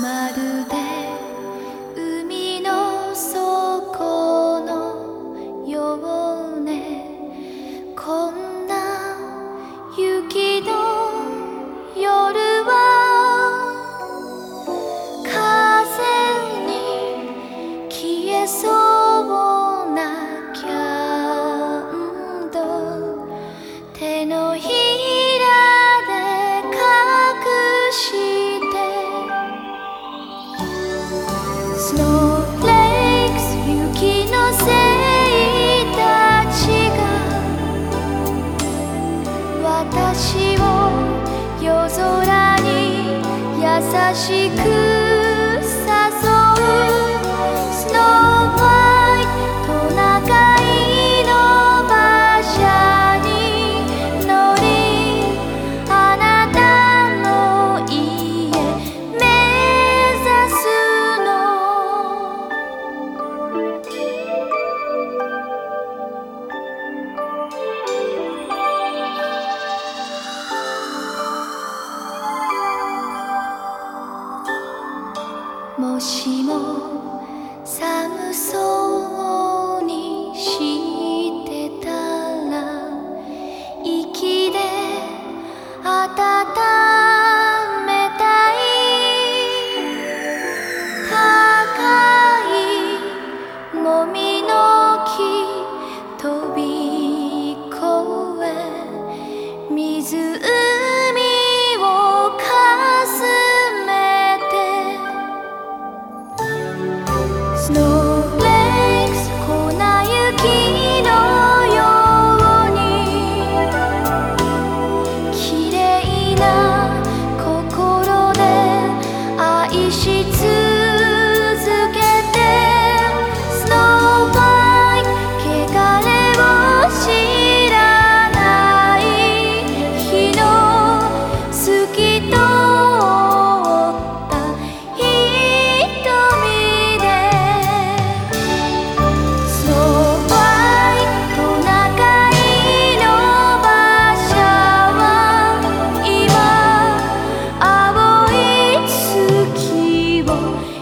まるで海の底のようね。こんな雪の夜は風に消えそうなキャンド。ル手のひら私を夜空に優しく私も寒そうにして 아!